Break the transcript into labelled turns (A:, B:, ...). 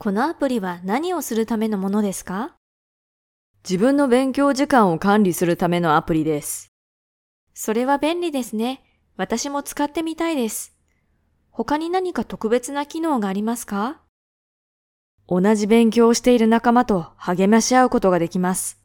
A: このアプリは何をするためのものですか？
B: 自分の勉強時間を管理するためのアプリです。
A: それは便利ですね。私も使ってみたいです。他に何か特別な機能がありますか？
B: 同じ勉強をしている仲間と励まし合うことができます。